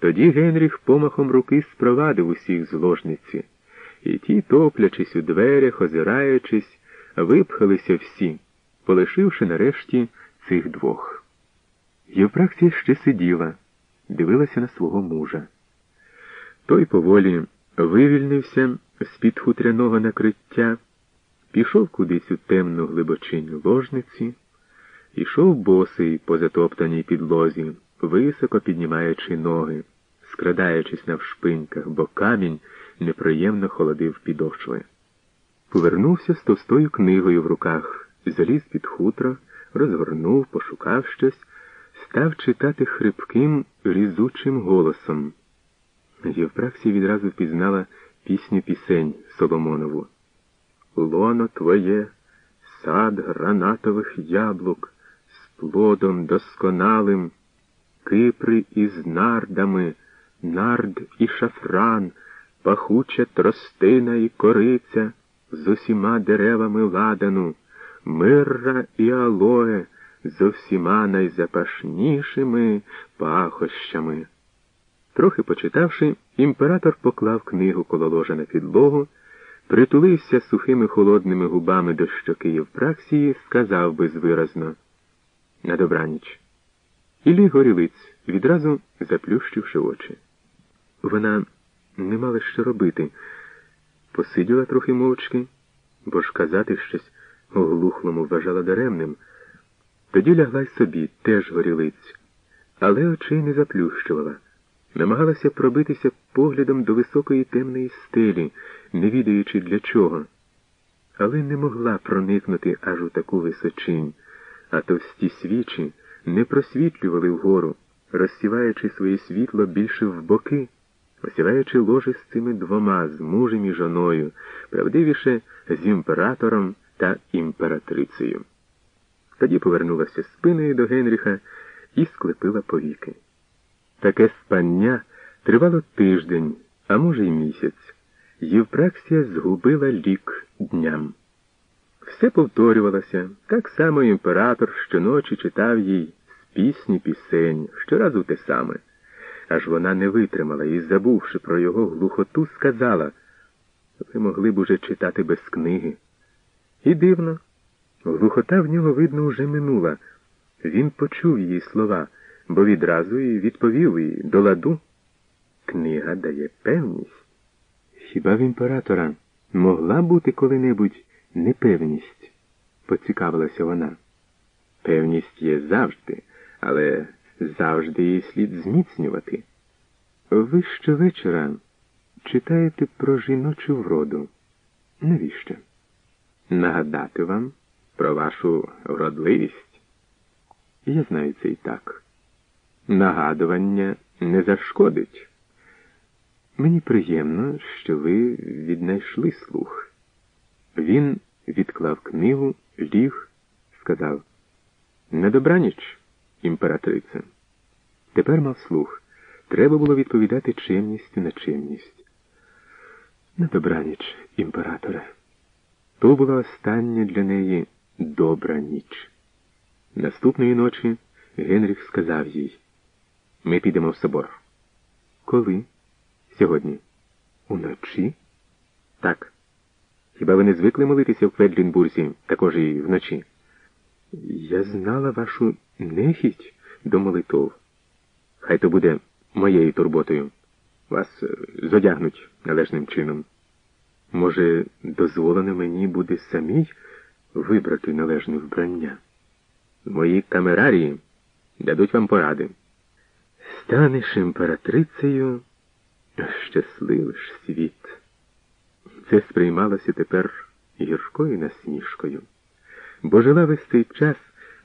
Тоді Генріх помахом руки спровадив усіх з ложниці, і ті, топлячись у дверях, озираючись, випхалися всі, полишивши нарешті цих двох. Євпраксія ще сиділа, дивилася на свого мужа. Той поволі вивільнився з-під хутряного накриття, пішов кудись у темну глибочинь ложниці, ішов босий по затоптаній підлозі, високо піднімаючи ноги, скрадаючись навшпиньках, бо камінь неприємно холодив підошви. Повернувся з товстою книгою в руках, заліз під хутро, розгорнув, пошукав щось, став читати хрипким, різучим голосом. Євпраксія відразу впізнала пісню пісень Соломонову. Лоно твоє, сад гранатових яблук, з плодом досконалим, кипри із нардами, нард і шафран, пахуча тростина і кориця, з усіма деревами ладану, мирра і алоє, з усіма найзапашнішими пахощами. Трохи почитавши, імператор поклав книгу коло ложа на підлогу, притулився сухими холодними губами до щоки Євпраксії, сказав безвиразно на добраніч. Ілі горілиць, відразу заплющивши очі. Вона не мала що робити, посиділа трохи мовчки, бо ж казати щось оглухлому вважала даремним. Тоді лягла й собі теж горілиць, але очей не заплющувала. Намагалася пробитися поглядом до високої темної стелі, не відаючи для чого, але не могла проникнути аж у таку височинь, а товсті свічі не просвітлювали вгору, розсіваючи своє світло більше в боки, осіваючи ложі з цими двома, з мужем і жоною, правдивіше з імператором та імператрицею. Тоді повернулася спиною до Генріха і склепила повіки. Таке спання тривало тиждень, а може й місяць. Євпраксія згубила лік дням. Все повторювалося, так само імператор щоночі читав їй з пісні пісень, щоразу те саме. Аж вона не витримала і, забувши про його глухоту, сказала ви могли б уже читати без книги. І дивно, глухота в нього, видно, уже минула. Він почув її слова бо відразу і відповів і до ладу. Книга дає певність. Хіба в імператора могла бути коли-небудь непевність? поцікавилася вона. Певність є завжди, але завжди її слід зміцнювати. Ви щовечора читаєте про жіночу вроду. Навіщо? Нагадати вам про вашу вродливість? Я знаю це і так нагадування не зашкодить. Мені приємно, що ви віднайшли слух. Він відклав книгу, ліг, сказав На добраніч, імператриця. Тепер мав слух. Треба було відповідати чемністю на чемність. На добраніч, імператоре. То була остання для неї добра ніч. Наступної ночі Генріх сказав їй ми підемо в собор. Коли? Сьогодні. Уночі? Так. Хіба ви не звикли молитися в Кведлінбурзі, також і вночі? Я знала вашу нехіть до молитов. Хай то буде моєю турботою. Вас е, зодягнуть належним чином. Може, дозволено мені буде самій вибрати належне вбрання? Мої камерарії дадуть вам поради. Станеш імператрицею, щасливиш світ. Це сприймалося тепер гіркою насмішкою, бо жила весь цей час,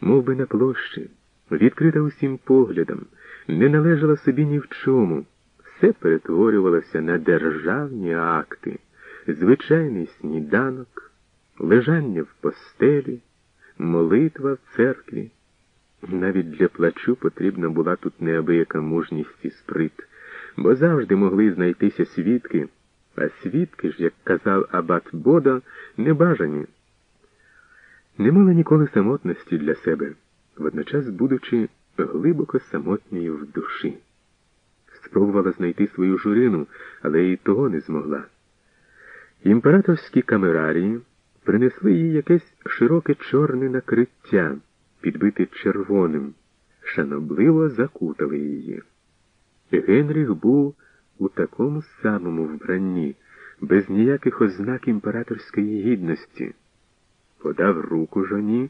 мов би, на площі, відкрита усім поглядом, не належала собі ні в чому, все перетворювалося на державні акти, звичайний сніданок, лежання в постелі, молитва в церкві. Навіть для плачу потрібна була тут неабияка мужність і сприт, бо завжди могли знайтися свідки, а свідки ж, як казав Абат Бода, небажані. Не мала ніколи самотності для себе, водночас будучи глибоко самотньою в душі. спробувала знайти свою журину, але і того не змогла. Імператорські камерарії принесли їй якесь широке чорне накриття, підбите червоним, шанобливо закутали її. Генріх був у такому самому вбранні, без ніяких ознак імператорської гідності. Подав руку жоні,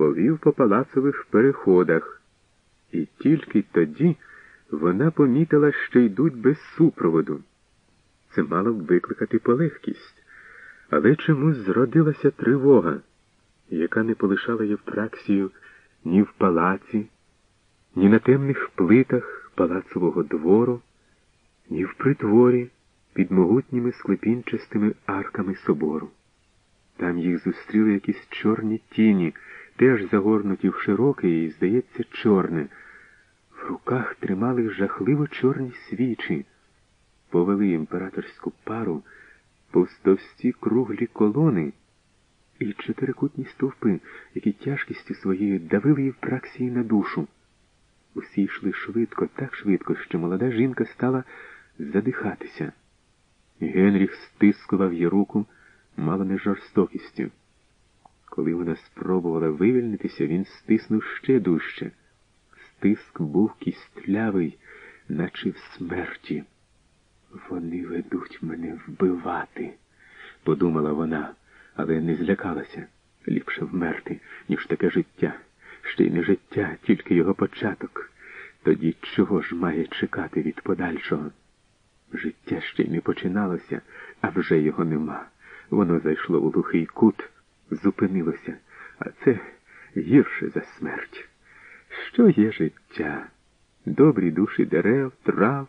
повів по палацових переходах, і тільки тоді вона помітила, що йдуть без супроводу. Це мало б викликати полегкість, але чомусь зродилася тривога, яка не полишала Євпраксію ні в палаці, ні на темних плитах палацового двору, ні в притворі під могутніми склепінчастими арками собору. Там їх зустріли якісь чорні тіні, теж загорнуті в широке і, здається, чорне. В руках тримали жахливо чорні свічі, повели імператорську пару повстовсті круглі колони і чотирикутні стовпи, які тяжкістю своєю давили її в праксії на душу. Усі йшли швидко, так швидко, що молода жінка стала задихатися. Генріх стискував її руку мало не жорстокістю. Коли вона спробувала вивільнитися, він стиснув ще дужче. Стиск був кістлявий, наче в смерті. Вони ведуть мене вбивати, подумала вона, але не злякалася. Ліпше вмерти, ніж таке життя. Ще й не життя, тільки його початок. Тоді чого ж має чекати від подальшого? Життя ще й не починалося, а вже його нема. Воно зайшло у глухий кут, зупинилося, а це гірше за смерть. Що є життя? Добрі душі дерев, трав